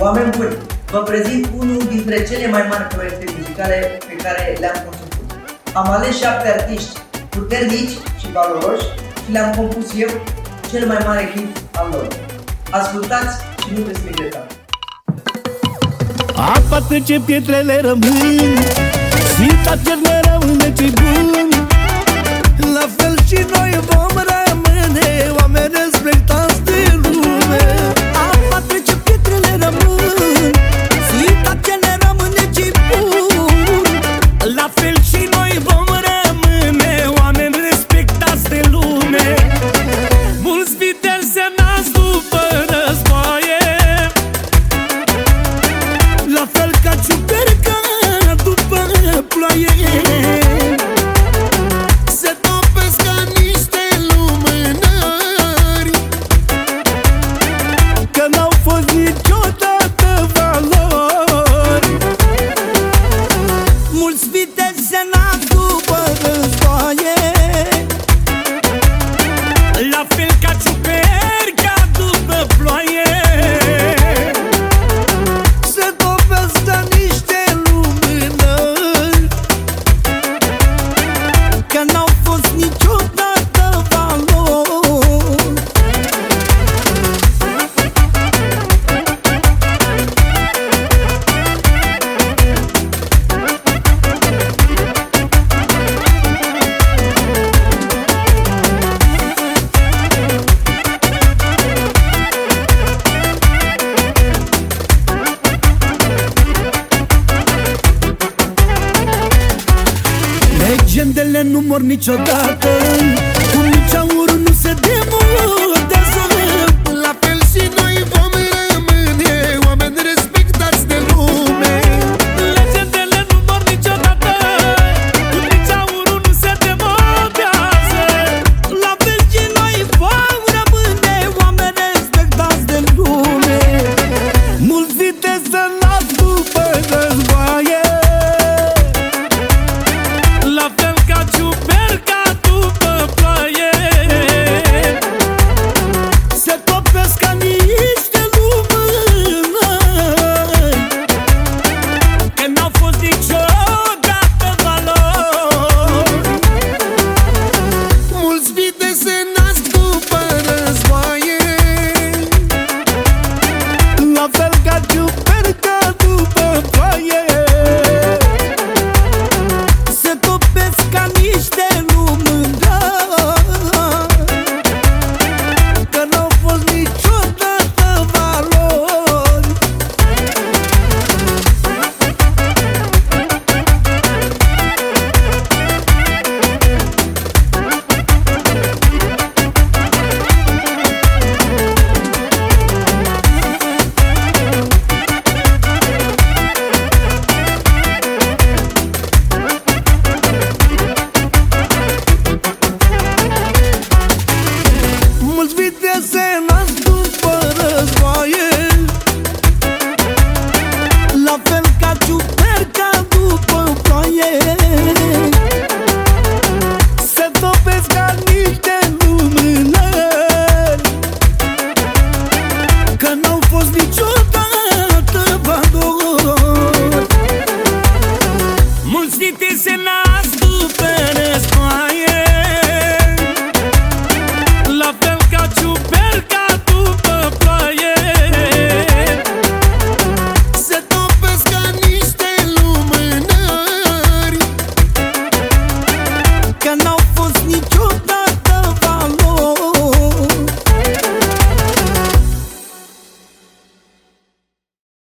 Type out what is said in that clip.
Oameni buni, vă prezint unul dintre cele mai mari proiecte muzicale pe care le-am conceput. Am ales șapte artiști puternici și valoroși și le-am compus eu cel mai mare hit al lor. Ascultați și nu veți regreta. Apa trece, pietrele rămân Sfânta cer ne rămâne ce bun Legendele nu mor niciodată. Cu nici aurul nu se demolă